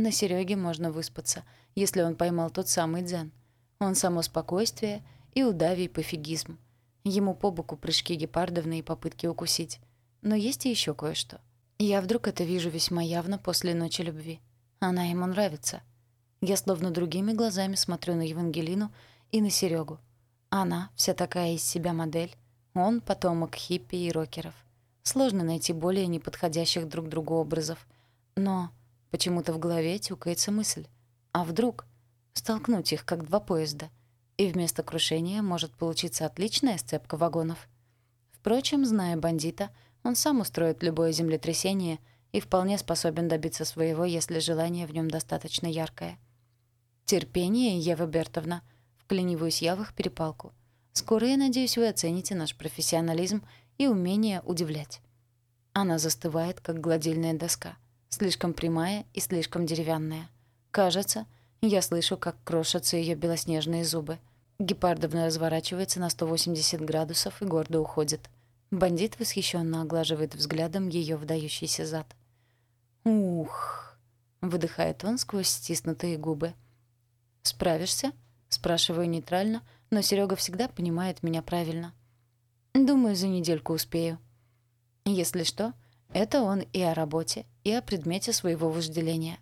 На Серёге можно выспаться, если он поймал тот самый дзен. Он само спокойствие и удавий пофигизм. Ему по боку прыжки гепардовны и попытки укусить. Но есть и ещё кое-что. Я вдруг это вижу весьма явно после ночи любви. Она ему нравится. Я словно другими глазами смотрю на Евангелину и на Серёгу. Она вся такая из себя модель, он потомок хиппи и рокеров. Сложно найти более неподходящих друг другу образов. Но почему-то в голове тюкается мысль. А вдруг столкнуть их, как два поезда? И вместо крушения может получиться отличная сцепка вагонов. Впрочем, зная бандита, он сам устроит любое землетрясение и вполне способен добиться своего, если желание в нем достаточно яркое. Терпение, Ева Бертовна. Вклиниваюсь я в их перепалку. Скоро, я надеюсь, вы оцените наш профессионализм и умение удивлять. Она застывает, как гладильная доска, слишком прямая и слишком деревянная. Кажется, я слышу, как крошатся ее белоснежные зубы. Гепардовна разворачивается на 180 градусов и гордо уходит. Бандит восхищенно оглаживает взглядом ее вдающийся зад. «Ух!» — выдыхает он сквозь стиснутые губы. «Справишься?» — спрашиваю нейтрально — но Серега всегда понимает меня правильно. Думаю, за недельку успею. Если что, это он и о работе, и о предмете своего вожделения.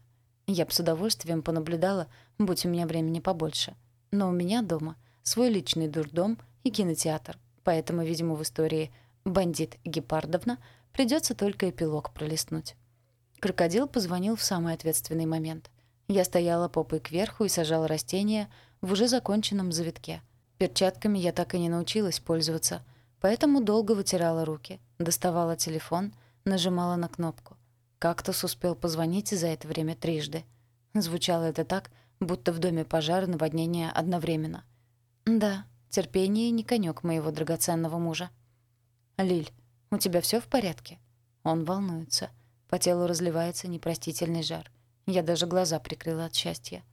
Я бы с удовольствием понаблюдала, будь у меня времени побольше. Но у меня дома свой личный дурдом и кинотеатр, поэтому, видимо, в истории «Бандит Гепардовна» придется только эпилог пролистнуть. Крокодил позвонил в самый ответственный момент. Я стояла попой кверху и сажала растения в уже законченном завитке. Перчатками я так и не научилась пользоваться, поэтому долго вытирала руки, доставала телефон, нажимала на кнопку. Кактус успел позвонить за это время трижды. Звучало это так, будто в доме пожар и наводнение одновременно. Да, терпение не конёк моего драгоценного мужа. «Лиль, у тебя всё в порядке?» Он волнуется. По телу разливается непростительный жар. Я даже глаза прикрыла от счастья.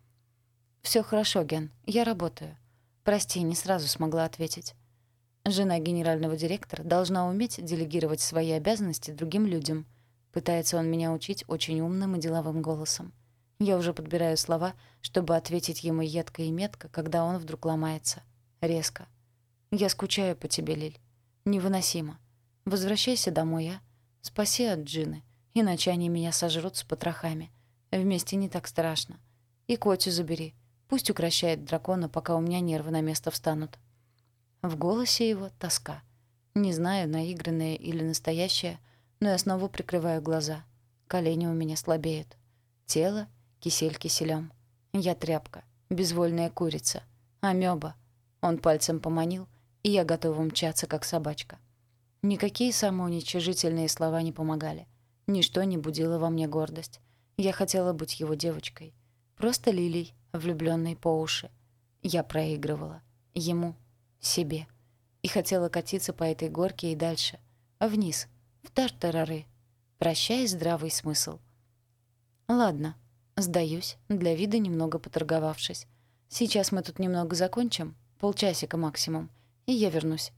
«Всё хорошо, Ген, я работаю. Прости, не сразу смогла ответить. Жена генерального директора должна уметь делегировать свои обязанности другим людям. Пытается он меня учить очень умным и деловым голосом. Я уже подбираю слова, чтобы ответить ему едко и метко, когда он вдруг ломается. Резко. «Я скучаю по тебе, Лиль. Невыносимо. Возвращайся домой, а? Спаси от Джины, иначе они меня сожрут с потрохами. Вместе не так страшно. И Котю забери. Пусть укращает дракона, пока у меня нервы на место встанут. В голосе его тоска. Не знаю, наигранная или настоящая, но я снова прикрываю глаза. Колени у меня слабеют. Тело — кисель киселем. Я тряпка, безвольная курица, амеба. Он пальцем поманил, и я готова мчаться, как собачка. Никакие самоуничижительные слова не помогали. Ничто не будило во мне гордость. Я хотела быть его девочкой. Просто лилий, влюблённой по уши. Я проигрывала. Ему. Себе. И хотела катиться по этой горке и дальше. Вниз. В тартарары. Прощай, здравый смысл. Ладно. Сдаюсь, для вида немного поторговавшись. Сейчас мы тут немного закончим. Полчасика максимум. И я вернусь.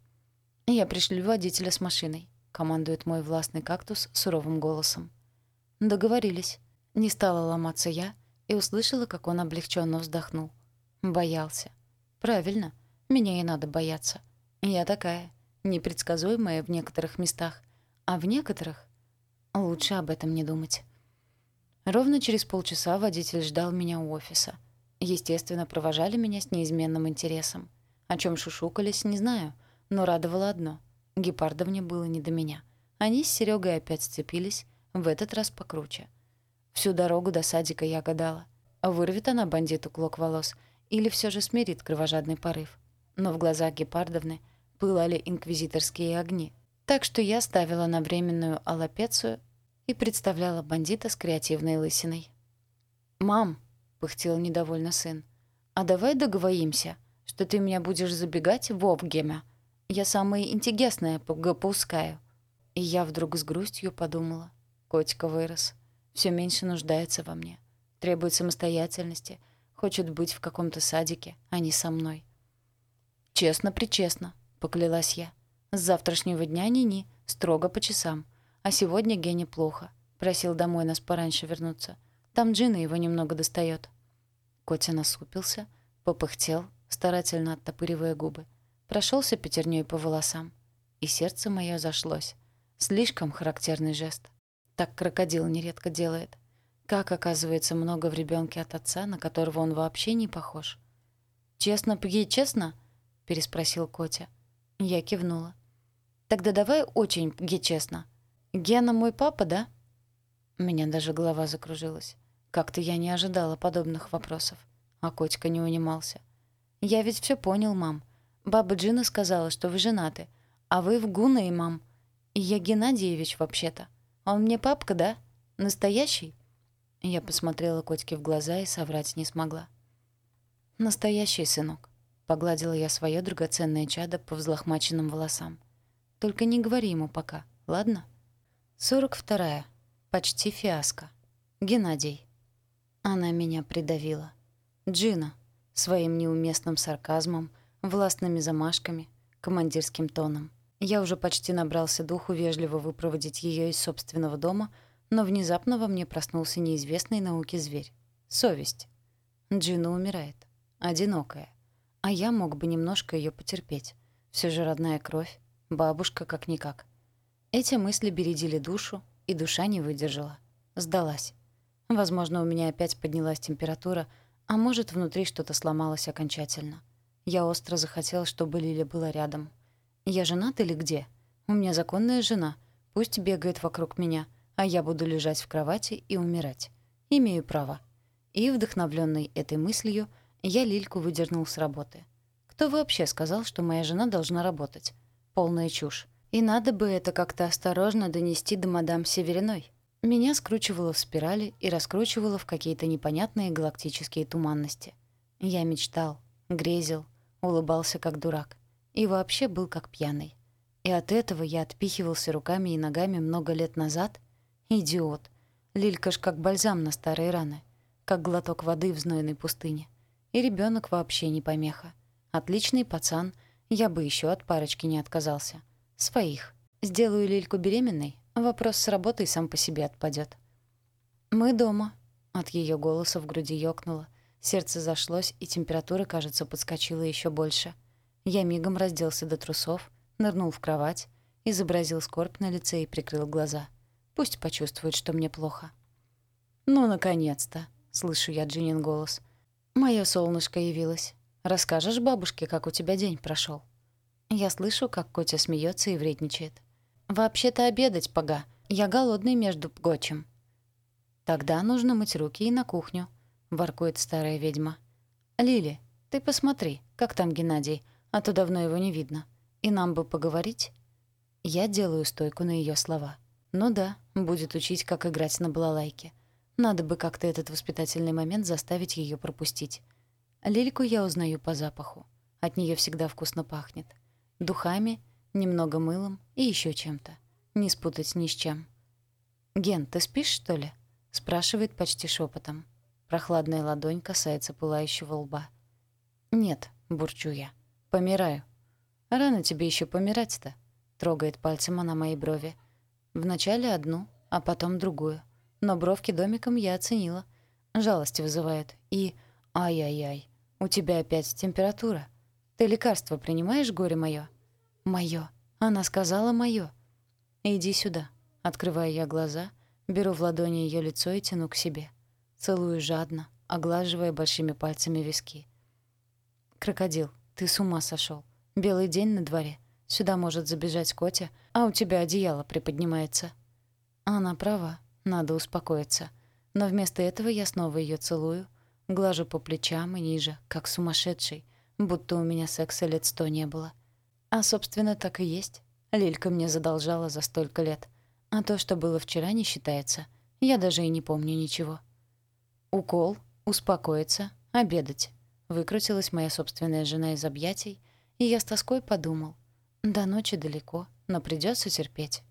Я пришлю водителя с машиной. Командует мой властный кактус суровым голосом. Договорились. Не стала ломаться я, — и услышала, как он облегченно вздохнул. Боялся. Правильно, меня и надо бояться. Я такая, непредсказуемая в некоторых местах, а в некоторых лучше об этом не думать. Ровно через полчаса водитель ждал меня у офиса. Естественно, провожали меня с неизменным интересом. О чем шушукались, не знаю, но радовало одно. Гепардовне было не до меня. Они с Серегой опять сцепились, в этот раз покруче. Всю дорогу до садика я гадала, вырвет она бандиту клок волос или все же смирит кровожадный порыв. Но в глазах Гепардовны пылали инквизиторские огни, так что я ставила на временную аллопецию и представляла бандита с креативной лысиной. «Мам», — пыхтел недовольно сын, «а давай договоримся, что ты меня будешь забегать в Овгеме. Я самое интересное попускаю». И я вдруг с грустью подумала. Котика вырос все меньше нуждается во мне, требует самостоятельности, хочет быть в каком-то садике, а не со мной. «Честно-причестно», — поклялась я. «С завтрашнего дня ни-ни, строго по часам. А сегодня Гене плохо. Просил домой нас пораньше вернуться. Там Джина его немного достает. Котя насупился, попыхтел, старательно оттопыривая губы. Прошелся пятерней по волосам. И сердце мое зашлось. Слишком характерный жест. Так крокодил нередко делает. Как, оказывается, много в ребенке от отца, на которого он вообще не похож. «Честно, пги, честно?» — переспросил Котя. Я кивнула. «Тогда давай очень пги, честно. Гена мой папа, да?» У меня даже голова закружилась. Как-то я не ожидала подобных вопросов. А Котька не унимался. «Я ведь все понял, мам. Баба Джина сказала, что вы женаты. А вы в Гуна и мам. И я Геннадьевич вообще-то. Он мне папка, да? Настоящий?» Я посмотрела Котьке в глаза и соврать не смогла. «Настоящий сынок», — погладила я свое драгоценное чадо по взлохмаченным волосам. «Только не говори ему пока, ладно?» Сорок вторая. Почти фиаско. Геннадий. Она меня придавила. Джина. Своим неуместным сарказмом, властными замашками, командирским тоном. Я уже почти набрался духу вежливо выпроводить ее из собственного дома — но внезапно во мне проснулся неизвестный науке зверь. Совесть. Джина умирает. Одинокая. А я мог бы немножко ее потерпеть. Все же родная кровь. Бабушка как-никак. Эти мысли бередили душу, и душа не выдержала. Сдалась. Возможно, у меня опять поднялась температура, а может, внутри что-то сломалось окончательно. Я остро захотела, чтобы Лиля была рядом. Я женат или где? У меня законная жена. Пусть бегает вокруг меня — а я буду лежать в кровати и умирать. Имею право. И, вдохновленный этой мыслью, я Лильку выдернул с работы. Кто вообще сказал, что моя жена должна работать? Полная чушь. И надо бы это как-то осторожно донести до мадам Севериной. Меня скручивало в спирали и раскручивало в какие-то непонятные галактические туманности. Я мечтал, грезил, улыбался как дурак. И вообще был как пьяный. И от этого я отпихивался руками и ногами много лет назад Идиот. Лилька ж как бальзам на старые раны. Как глоток воды в знойной пустыне. И ребенок вообще не помеха. Отличный пацан. Я бы еще от парочки не отказался. Своих. Сделаю Лильку беременной, вопрос с работой сам по себе отпадет. «Мы дома». От ее голоса в груди ёкнуло. Сердце зашлось, и температура, кажется, подскочила еще больше. Я мигом разделся до трусов, нырнул в кровать, изобразил скорбь на лице и прикрыл глаза. Пусть почувствует, что мне плохо. «Ну, наконец-то!» — слышу я Джинин голос. «Моё солнышко явилось. Расскажешь бабушке, как у тебя день прошел? Я слышу, как Котя смеется и вредничает. «Вообще-то обедать, пога. Я голодный между гочем». «Тогда нужно мыть руки и на кухню», — воркует старая ведьма. «Лили, ты посмотри, как там Геннадий, а то давно его не видно. И нам бы поговорить?» Я делаю стойку на ее слова. Ну да, будет учить, как играть на балалайке. Надо бы как-то этот воспитательный момент заставить ее пропустить. Лильку я узнаю по запаху. От нее всегда вкусно пахнет. Духами, немного мылом и еще чем-то. Не спутать ни с чем. «Ген, ты спишь, что ли?» — спрашивает почти шепотом. Прохладная ладонь касается пылающего лба. «Нет», — бурчу я. «Помираю». «Рано тебе еще помирать-то», — трогает пальцем она мои брови. Вначале одну, а потом другую. Но бровки домиком я оценила. Жалость вызывает. И... Ай-яй-яй, у тебя опять температура. Ты лекарство принимаешь, горе моё? Моё. Она сказала моё. Иди сюда. Открываю я глаза, беру в ладони ее лицо и тяну к себе. Целую жадно, оглаживая большими пальцами виски. «Крокодил, ты с ума сошел. Белый день на дворе. Сюда может забежать Котя, а у тебя одеяло приподнимается. Она права, надо успокоиться. Но вместо этого я снова ее целую, глажу по плечам и ниже, как сумасшедший, будто у меня секса лет сто не было. А, собственно, так и есть. Лилька мне задолжала за столько лет. А то, что было вчера, не считается. Я даже и не помню ничего. Укол, успокоиться, обедать. Выкрутилась моя собственная жена из объятий, и я с тоской подумал — до ночи далеко, но придется терпеть.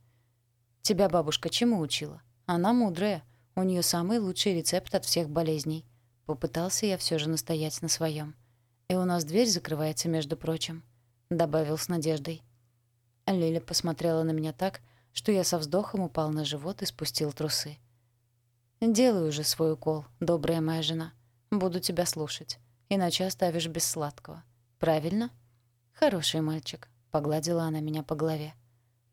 Тебя бабушка чему учила? Она мудрая. У нее самый лучший рецепт от всех болезней. Попытался я все же настоять на своем. И у нас дверь закрывается, между прочим, добавил с надеждой. Лиля посмотрела на меня так, что я со вздохом упал на живот и спустил трусы. Делай уже свой укол, добрая моя жена. Буду тебя слушать. Иначе оставишь без сладкого. Правильно? Хороший мальчик. Погладила она меня по голове.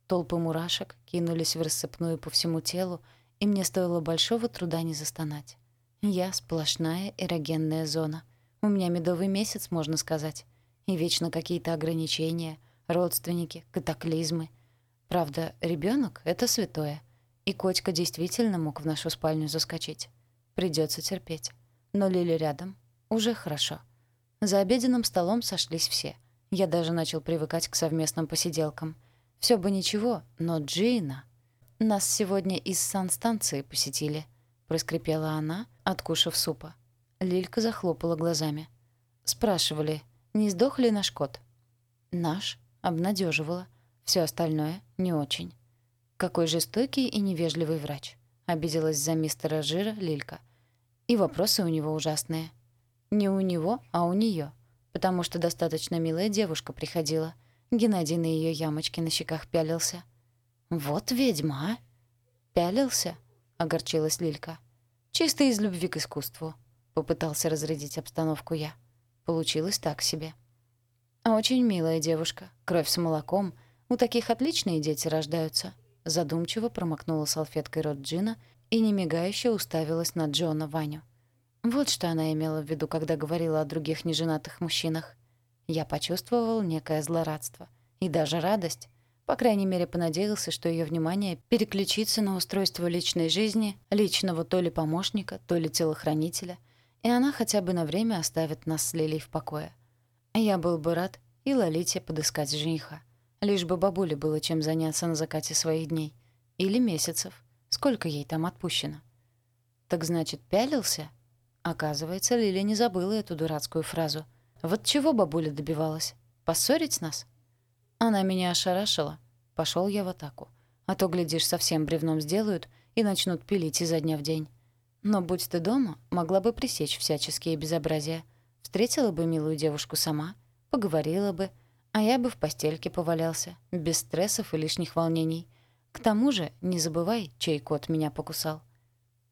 Толпы мурашек кинулись в рассыпную по всему телу, и мне стоило большого труда не застонать. Я — сплошная эрогенная зона. У меня медовый месяц, можно сказать. И вечно какие-то ограничения, родственники, катаклизмы. Правда, ребенок это святое. И Котька действительно мог в нашу спальню заскочить. Придется терпеть. Но Лили рядом. Уже хорошо. За обеденным столом сошлись все. Я даже начал привыкать к совместным посиделкам. Все бы ничего, но Джина... Нас сегодня из санстанции посетили —— проскрипела она, откушав супа. Лилька захлопала глазами. Спрашивали, не сдох ли наш кот? Наш обнадеживала. Все остальное — не очень. Какой жестокий и невежливый врач. Обиделась за мистера Жира Лилька. И вопросы у него ужасные. Не у него, а у нее, Потому что достаточно милая девушка приходила. Геннадий на ее ямочки на щеках пялился. «Вот ведьма, а!» «Пялился?» — огорчилась Лилька. «Чисто из любви к искусству», — попытался разрядить обстановку я. Получилось так себе. «Очень милая девушка, кровь с молоком. У таких отличные дети рождаются», — задумчиво промокнула салфеткой рот Джина и немигающе уставилась на Джона Ваню. Вот что она имела в виду, когда говорила о других неженатых мужчинах. Я почувствовал некое злорадство и даже радость. По крайней мере, понадеялся, что ее внимание переключится на устройство личной жизни, личного то ли помощника, то ли телохранителя, и она хотя бы на время оставит нас с Лилей в покое. Я был бы рад и Лолите подыскать жениха. Лишь бы бабуле было чем заняться на закате своих дней. Или месяцев. Сколько ей там отпущено? Так значит, пялился? Оказывается, Лиля не забыла эту дурацкую фразу. Вот чего бабуля добивалась? Поссорить нас? Она меня ошарашила. Пошел я в атаку. А то, глядишь, совсем бревном сделают и начнут пилить изо дня в день. Но будь ты дома, могла бы пресечь всяческие безобразия. Встретила бы милую девушку сама, поговорила бы, а я бы в постельке повалялся, без стрессов и лишних волнений. К тому же, не забывай, чей кот меня покусал.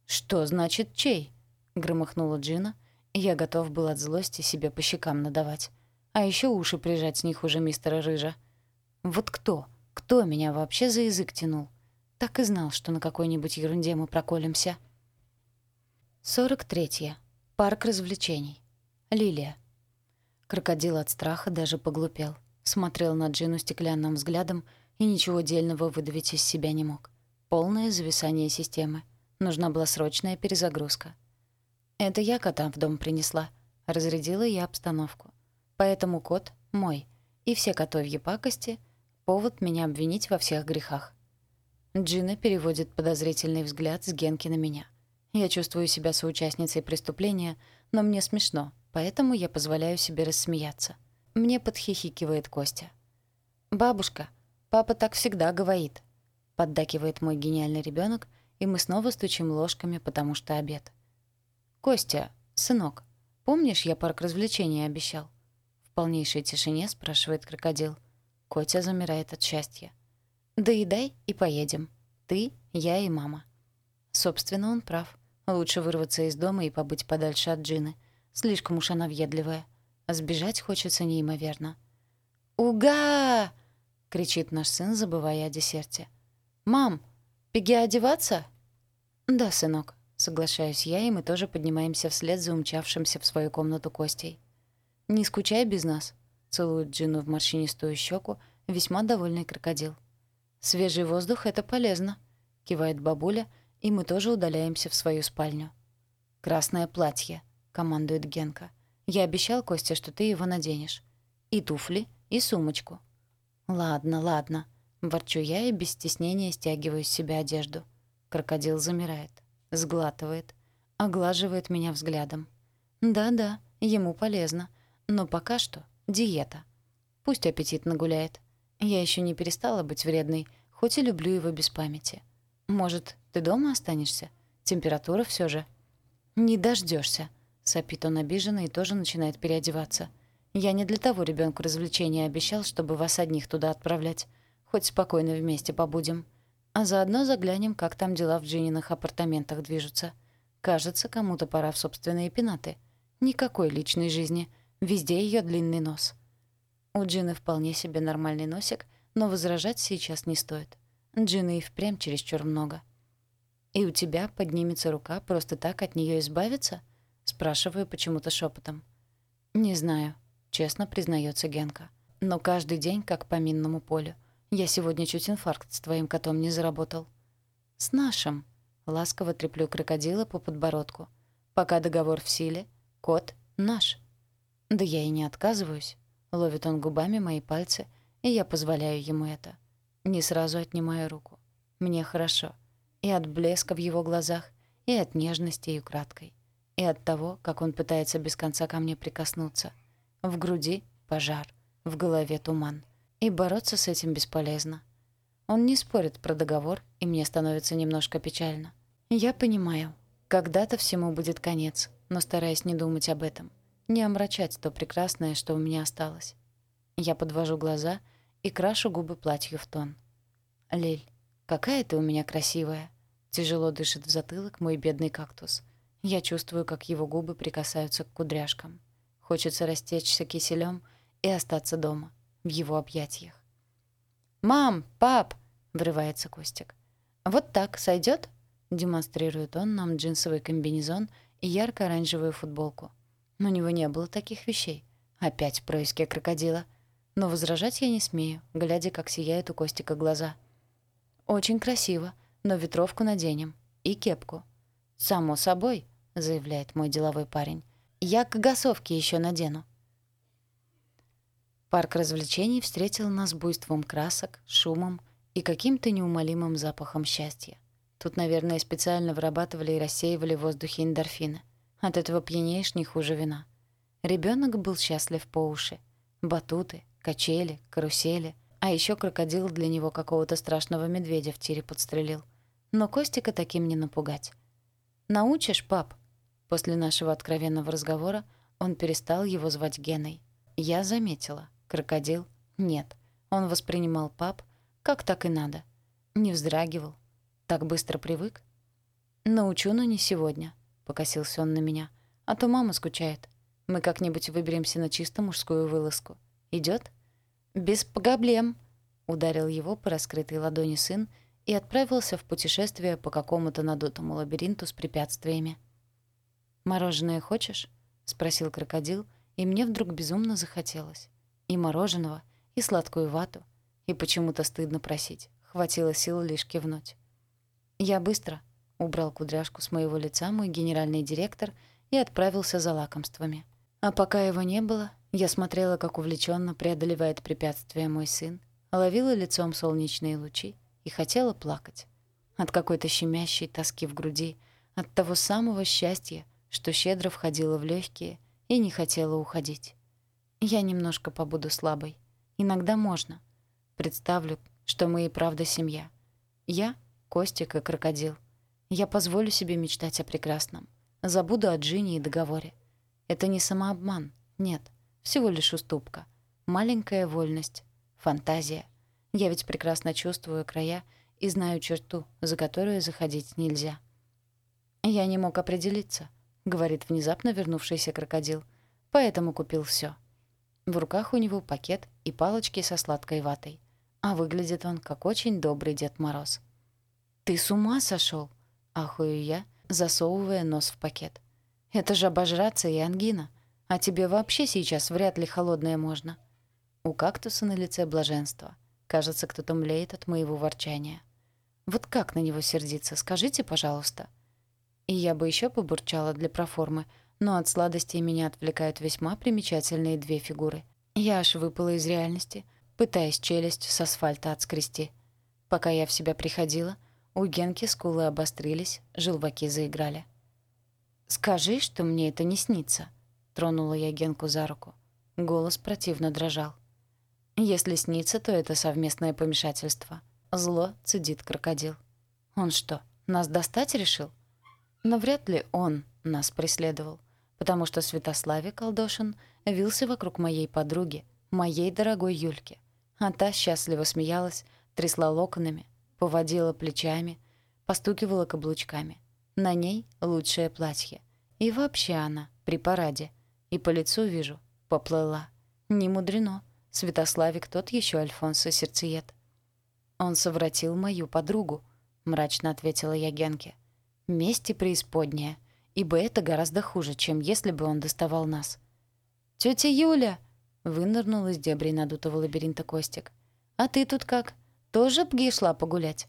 «Что значит чей?» — громыхнула Джина, я готов был от злости себе по щекам надавать. А еще уши прижать с них уже мистера Рыжа. Вот кто? Кто меня вообще за язык тянул? Так и знал, что на какой-нибудь ерунде мы проколемся. 43. Парк развлечений. Лилия. Крокодил от страха даже поглупел. Смотрел на Джину стеклянным взглядом и ничего дельного выдавить из себя не мог. Полное зависание системы. Нужна была срочная перезагрузка. Это я кота в дом принесла. Разрядила я обстановку. Поэтому кот мой. И все котовьи пакости — повод меня обвинить во всех грехах. Джина переводит подозрительный взгляд с Генки на меня. Я чувствую себя соучастницей преступления, но мне смешно, поэтому я позволяю себе рассмеяться. Мне подхихикивает Костя. «Бабушка, папа так всегда говорит», — поддакивает мой гениальный ребенок, и мы снова стучим ложками, потому что обед. «Костя, сынок, помнишь, я парк развлечений обещал?» В полнейшей тишине спрашивает крокодил. Котя замирает от счастья. «Доедай и поедем. Ты, я и мама». Собственно, он прав. Лучше вырваться из дома и побыть подальше от Джины. Слишком уж она въедливая. А сбежать хочется неимоверно. «Уга!» — кричит наш сын, забывая о десерте. «Мам, беги одеваться?» «Да, сынок», — соглашаюсь я, и мы тоже поднимаемся вслед за умчавшимся в свою комнату Костей. «Не скучай без нас», Целует Джину в морщинистую щеку, весьма довольный крокодил. «Свежий воздух — это полезно», — кивает бабуля, и мы тоже удаляемся в свою спальню. «Красное платье», — командует Генка. «Я обещал, Костя, что ты его наденешь. И туфли, и сумочку». «Ладно, ладно», — ворчу я и без стеснения стягиваю с себя одежду. Крокодил замирает, сглатывает, оглаживает меня взглядом. «Да-да, ему полезно, но пока что Диета. Пусть аппетит нагуляет. Я еще не перестала быть вредной, хоть и люблю его без памяти. Может, ты дома останешься? Температура все же. Не дождешься. Сопит он обиженно и тоже начинает переодеваться. Я не для того ребенку развлечения обещал, чтобы вас одних туда отправлять. Хоть спокойно вместе побудем. А заодно заглянем, как там дела в Джининых апартаментах движутся. Кажется, кому-то пора в собственные пенаты. Никакой личной жизни. Везде ее длинный нос. У Джины вполне себе нормальный носик, но возражать сейчас не стоит. Джины и впрямь чересчур много. «И у тебя поднимется рука просто так от нее избавиться?» Спрашиваю почему-то шепотом. «Не знаю», — честно признается Генка. «Но каждый день как по минному полю. Я сегодня чуть инфаркт с твоим котом не заработал». «С нашим», Ласково треплю крокодила по подбородку. Пока договор в силе, кот наш. Да я и не отказываюсь. Ловит он губами мои пальцы, и я позволяю ему это. Не сразу отнимаю руку. Мне хорошо. И от блеска в его глазах, и от нежности и украдкой. И от того, как он пытается без конца ко мне прикоснуться. В груди пожар, в голове туман. И бороться с этим бесполезно. Он не спорит про договор, и мне становится немножко печально. Я понимаю, когда-то всему будет конец, но стараюсь не думать об этом, не омрачать то прекрасное, что у меня осталось. Я подвожу глаза и крашу губы платью в тон. «Лель, какая ты у меня красивая!» Тяжело дышит в затылок мой бедный кактус. Я чувствую, как его губы прикасаются к кудряшкам. Хочется растечься киселем и остаться дома, в его объятиях. «Мам! Пап!» — врывается Костик. «Вот так сойдет? демонстрирует он нам джинсовый комбинезон и ярко-оранжевую футболку. У него не было таких вещей. Опять происки крокодила. Но возражать я не смею, глядя, как сияют у Костика глаза. «Очень красиво, но ветровку наденем. И кепку». «Само собой», — заявляет мой деловой парень. «Я к гасовке еще надену». Парк развлечений встретил нас буйством красок, шумом и каким-то неумолимым запахом счастья. Тут, наверное, специально вырабатывали и рассеивали в воздухе эндорфины. От этого пьянеешь не хуже вина. Ребенок был счастлив по уши. Батуты, качели, карусели. А еще крокодил для него какого-то страшного медведя в тире подстрелил. Но Костика таким не напугать. «Научишь, пап?» После нашего откровенного разговора он перестал его звать Геной. Я заметила. Крокодил — нет. Он воспринимал пап, как так и надо. Не вздрагивал, так быстро привык? Научу, но не сегодня, покосился он на меня. А то мама скучает. Мы как-нибудь выберемся на чисто мужскую вылазку. Идет? Без проблем, ударил его по раскрытой ладони сын и отправился в путешествие по какому-то надутому лабиринту с препятствиями. «Мороженое хочешь?» — спросил крокодил, и мне вдруг безумно захотелось. И мороженого, и сладкую вату, и почему-то стыдно просить. Хватило сил лишь кивнуть. «Я быстро», — убрал кудряшку с моего лица мой генеральный директор и отправился за лакомствами. А пока его не было, я смотрела, как увлеченно преодолевает препятствия мой сын, ловила лицом солнечные лучи и хотела плакать. От какой-то щемящей тоски в груди, от того самого счастья, что щедро входило в легкие и не хотела уходить. Я немножко побуду слабой. Иногда можно. Представлю, что мы и правда семья. Я Костик и крокодил. Я позволю себе мечтать о прекрасном. Забуду о Джине и договоре. Это не самообман. Нет. Всего лишь уступка. Маленькая вольность. Фантазия. Я ведь прекрасно чувствую края и знаю черту, за которую заходить нельзя. «Я не мог определиться», — говорит внезапно вернувшийся крокодил. «Поэтому купил все. В руках у него пакет и палочки со сладкой ватой. А выглядит он как очень добрый Дед Мороз. «Ты с ума сошел? Ахую я, засовывая нос в пакет. «Это же обожраться и ангина. А тебе вообще сейчас вряд ли холодное можно». У кактуса на лице блаженство. Кажется, кто-то млеет от моего ворчания. Вот как на него сердиться, скажите, пожалуйста. И я бы еще побурчала для проформы, но от сладости меня отвлекают весьма примечательные две фигуры. Я аж выпала из реальности, пытаясь челюсть с асфальта отскрести. Пока я в себя приходила — у Генки скулы обострились, желваки заиграли. «Скажи, что мне это не снится», — тронула я Генку за руку. Голос противно дрожал. «Если снится, то это совместное помешательство». Зло цедит крокодил. «Он что, нас достать решил?» Но вряд ли он нас преследовал, потому что Святославе Колдошин вился вокруг моей подруги, моей дорогой Юльки. А та счастливо смеялась, трясла локонами, поводила плечами, постукивала каблучками. На ней лучшее платье. И вообще она при параде. И по лицу вижу, поплыла. Не мудрено. Святославик тот еще Альфонсо сердцеед. Он совратил мою подругу, мрачно ответила я Генке. Месть и преисподняя, ибо это гораздо хуже, чем если бы он доставал нас. Тетя Юля!» — вынырнул из дебри надутого лабиринта Костик. «А ты тут как? Тоже б шла погулять?»